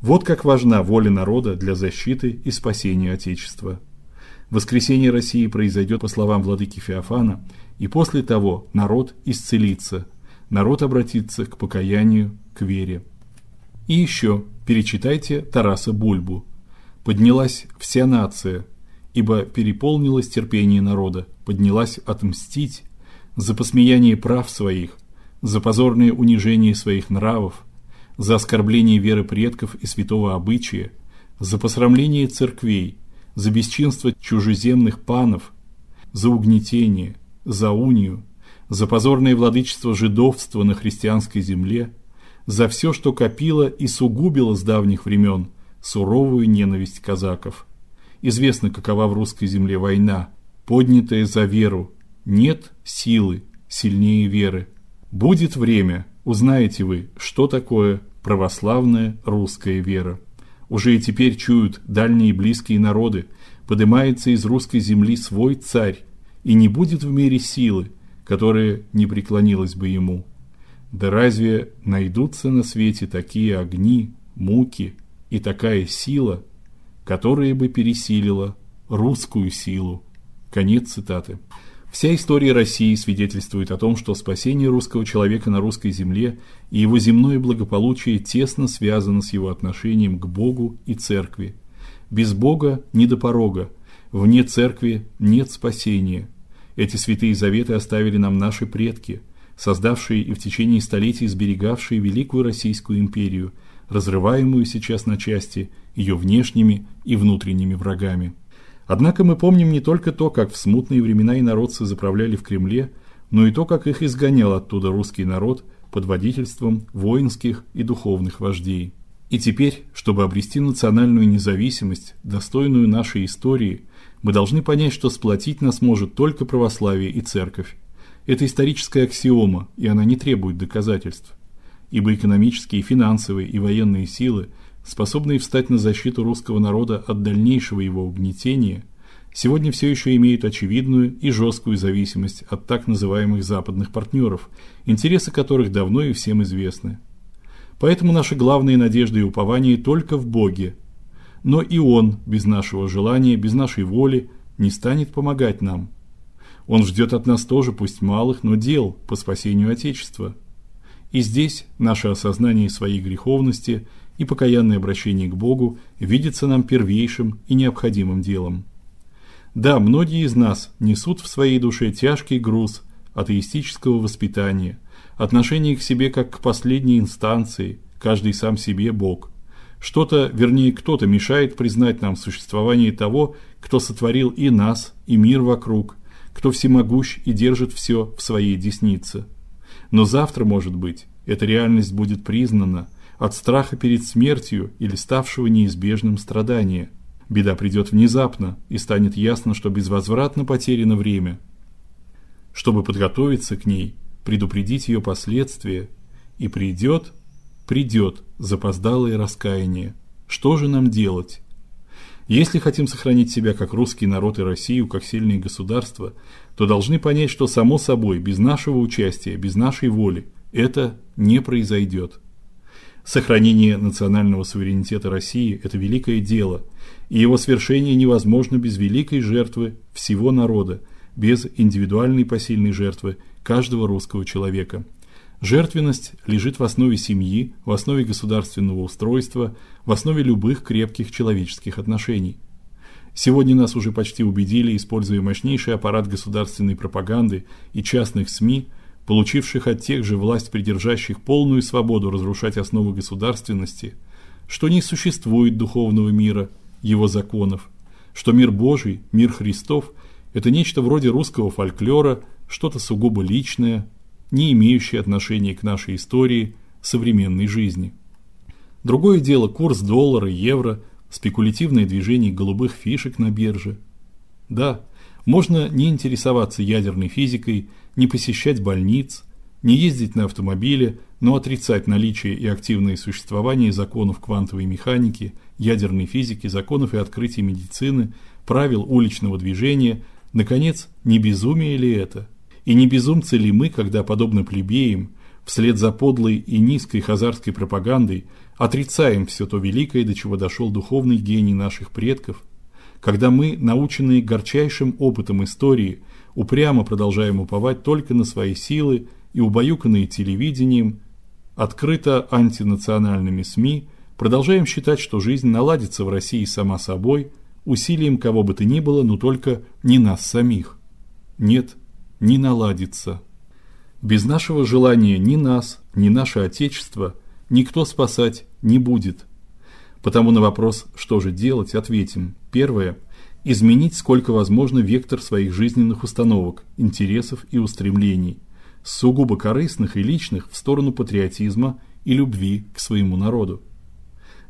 Вот как важна воля народа для защиты и спасения отечества. Воскресение России произойдет по словам владыки Феофана, и после того народ исцелится, народ обратится к покаянию, к вере. И еще перечитайте Тараса Бульбу. Поднялась вся нация, ибо переполнилось терпение народа, поднялась отмстить за посмеяние прав своих, за позорное унижение своих нравов, за оскорбление веры предков и святого обычая, за посрамление церквей, за бесчинство чужеземных панов, за угнетение, за унию, за позорное владычество жидовства на христианской земле, за все, что копило и сугубило с давних времен суровую ненависть казаков. Известно, какова в русской земле война, поднятая за веру. Нет силы сильнее веры. Будет время, узнаете вы, что такое православная русская вера уже и теперь чуют дальние и близкие народы, поднимается из русской земли свой царь, и не будет в мире силы, которая не преклонилась бы ему. Да разве найдутся на свете такие огни, муки и такая сила, которая бы пересилила русскую силу? Конец цитаты. Вся история России свидетельствует о том, что спасение русского человека на русской земле и его земное благополучие тесно связано с его отношением к Богу и церкви. Без Бога не до порога, вне церкви нет спасения. Эти святые заветы оставили нам наши предки, создавшие и в течение столетий сберегавшие великую Российскую империю, разрываемую сейчас на части ее внешними и внутренними врагами. Однако мы помним не только то, как в смутные времена инородцы заправляли в Кремле, но и то, как их изгонял оттуда русский народ под водительством воинских и духовных вождей. И теперь, чтобы обрести национальную независимость, достойную нашей истории, мы должны понять, что сплотить нас может только православие и церковь. Это историческая аксиома, и она не требует доказательств. Ибо экономические, финансовые и военные силы способные встать на защиту русского народа от дальнейшего его угнетения, сегодня все еще имеют очевидную и жесткую зависимость от так называемых западных партнеров, интересы которых давно и всем известны. Поэтому наши главные надежды и упования только в Боге. Но и он без нашего желания, без нашей воли не станет помогать нам. Он ждет от нас тоже, пусть малых, но дел по спасению отечества. И здесь наше осознание своей греховности и покаянное обращение к Богу видится нам первейшим и необходимым делом. Да, многие из нас несут в своей душе тяжкий груз атеистического воспитания, отношения к себе как к последней инстанции, каждый сам себе Бог. Что-то, вернее, кто-то мешает признать нам существование того, кто сотворил и нас, и мир вокруг, кто всемогущ и держит все в своей деснице. Но завтра, может быть, эта реальность будет признана, от страха перед смертью или ставшего неизбежным страдания. Беда придет внезапно, и станет ясно, что безвозвратно потеряно время. Чтобы подготовиться к ней, предупредить ее последствия, и придет, придет запоздалое раскаяние. Что же нам делать? Если хотим сохранить себя как русский народ и Россию как сильное государство, то должны понять, что само собой, без нашего участия, без нашей воли это не произойдет. Сохранение национального суверенитета России это великое дело, и его свершение невозможно без великой жертвы всего народа, без индивидуальной посильной жертвы каждого русского человека. Жертвенность лежит в основе семьи, в основе государственного устройства, в основе любых крепких человеческих отношений. Сегодня нас уже почти убедили, используя мощнейший аппарат государственной пропаганды и частных СМИ, получивших от тех же власть придержащих полную свободу разрушать основы государственности, что не существует духовного мира, его законов, что мир Божий, мир Христов это нечто вроде русского фольклора, что-то сугубо личное, не имеющее отношения к нашей истории, современной жизни. Другое дело курс доллара, евро, спекулятивное движение голубых фишек на бирже. Да, можно не интересоваться ядерной физикой, не посещать больниц, не ездить на автомобиле, но отрицать наличие и активное существование законов квантовой механики, ядерной физики, законов и открытий медицины, правил уличного движения, наконец, не безумие ли это? И не безумцы ли мы, когда подобно плебеям вслед за подлой и низкой хазарской пропагандой отрицаем все то великое, до чего дошел духовный гений наших предков, когда мы, наученные горчайшим опытом истории, упрямо продолжаем уповать только на свои силы и убаюканные телевидением, открыто антинациональными СМИ, продолжаем считать, что жизнь наладится в России сама собой, усилием кого бы то ни было, но только не нас самих. Нет, не наладится. Без нашего желания ни нас, ни наше отечество никто спасать не будет. Потому на вопрос, что же делать, ответим: первое изменить сколько возможно вектор своих жизненных установок, интересов и устремлений, сугубо корыстных и личных в сторону патриотизма и любви к своему народу.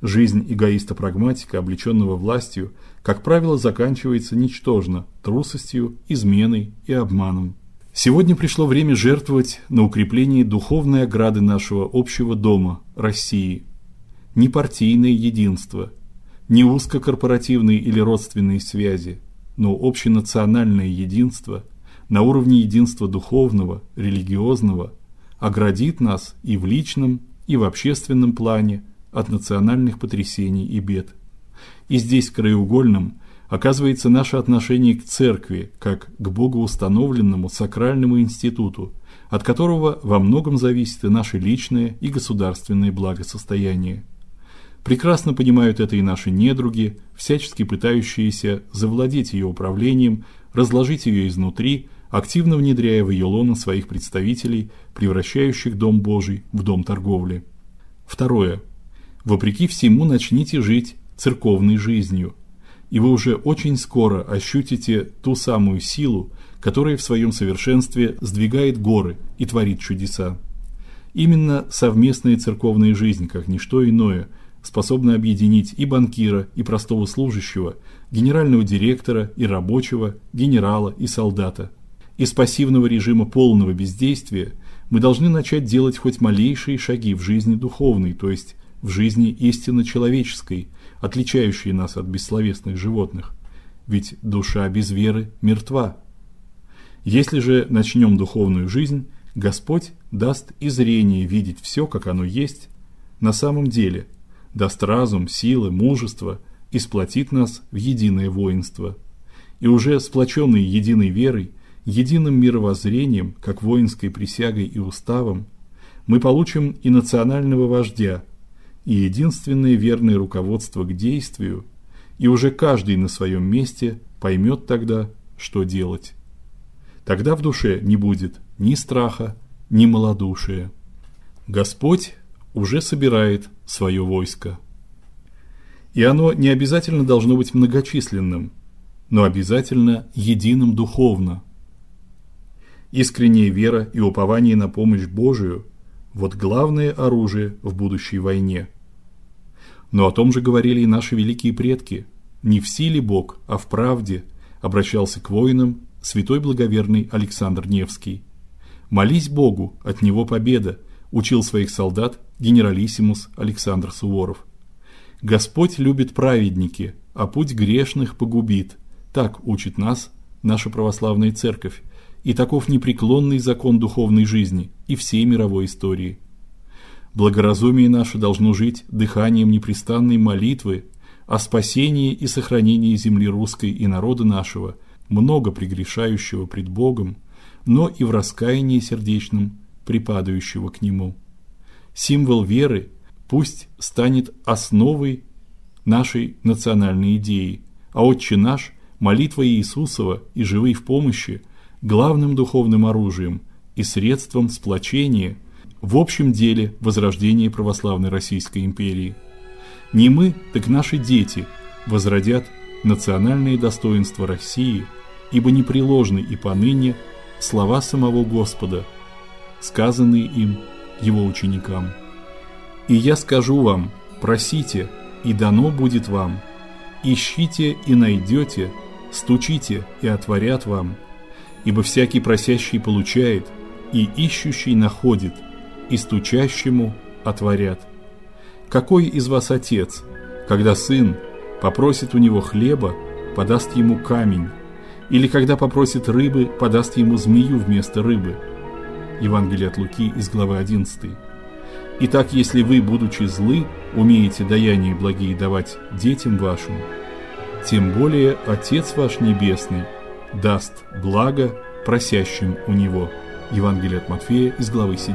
Жизнь эгоиста-прагматика, облечённого властью, как правило, заканчивается ничтожно трусостью, изменой и обманом. Сегодня пришло время жертвовать на укрепление духовной ограды нашего общего дома России. Не партийное единство, не узкокорпоративные или родственные связи, но общенациональное единство на уровне единства духовного, религиозного оградит нас и в личном, и в общественном плане от национальных потрясений и бед. И здесь краеугольным оказывается наше отношение к церкви как к богоустановленному сакральному институту, от которого во многом зависит и наше личное и государственное благосостояние. Прекрасно понимают это и наши недруги, всячески пытающиеся завладеть ее управлением, разложить ее изнутри, активно внедряя в ее лоно своих представителей, превращающих дом Божий в дом торговли. Второе. Вопреки всему начните жить церковной жизнью – и вы уже очень скоро ощутите ту самую силу, которая в своем совершенстве сдвигает горы и творит чудеса. Именно совместная церковная жизнь, как ничто иное, способна объединить и банкира, и простого служащего, генерального директора и рабочего, генерала и солдата. Из пассивного режима полного бездействия мы должны начать делать хоть малейшие шаги в жизни духовной, то есть в жизни истинно человеческой, отличающие нас от бессловесных животных. Ведь душа без веры мертва. Если же начнем духовную жизнь, Господь даст и зрение видеть все, как оно есть на самом деле, даст разум, силы, мужество и сплотит нас в единое воинство. И уже сплоченные единой верой, единым мировоззрением, как воинской присягой и уставом, мы получим и национального вождя, и единственное верное руководство к действию, и уже каждый на своем месте поймет тогда, что делать. Тогда в душе не будет ни страха, ни малодушия. Господь уже собирает свое войско. И оно не обязательно должно быть многочисленным, но обязательно единым духовно. Искренняя вера и упование на помощь Божию вот главное оружие в будущей войне. Но о том же говорили и наши великие предки. Не в силе Бог, а в правде обращался к воинам святой благоверный Александр Невский. Молись Богу, от него победа, учил своих солдат генералиссимус Александр Суворов. Господь любит праведники, а путь грешных погубит. Так учит нас наша православная церковь, и таков непреклонный закон духовной жизни и всей мировой истории. Благоразумие наше должно жить дыханием непрестанной молитвы о спасении и сохранении земли русской и народа нашего, много прегрешающего пред Богом, но и в раскаянии сердечном припадающего к нему. Символ веры пусть станет основой нашей национальной идеи, а Отче наш, молитва Иисусова и живый в помощи главным духовным оружием и средством сплочения – в общем деле возрождения православной Российской империи. Не мы, так наши дети возродят национальные достоинства России, ибо непреложны и поныне слова самого Господа, сказанные им его ученикам. И я скажу вам: просите, и дано будет вам. Ищите и найдете, стучите и отворят вам. Ибо всякий просящий получает, и ищущий находит, и стучащему отворят. Какой из вас отец, когда сын попросит у него хлеба, подаст ему камень, или когда попросит рыбы, подаст ему змею вместо рыбы? Евангелие от Луки из главы 11. Итак, если вы, будучи злы, умеете даяния благие давать детям вашим, тем более Отец ваш небесный даст благо просящим у него. Евангелие от Матфея из главы 7.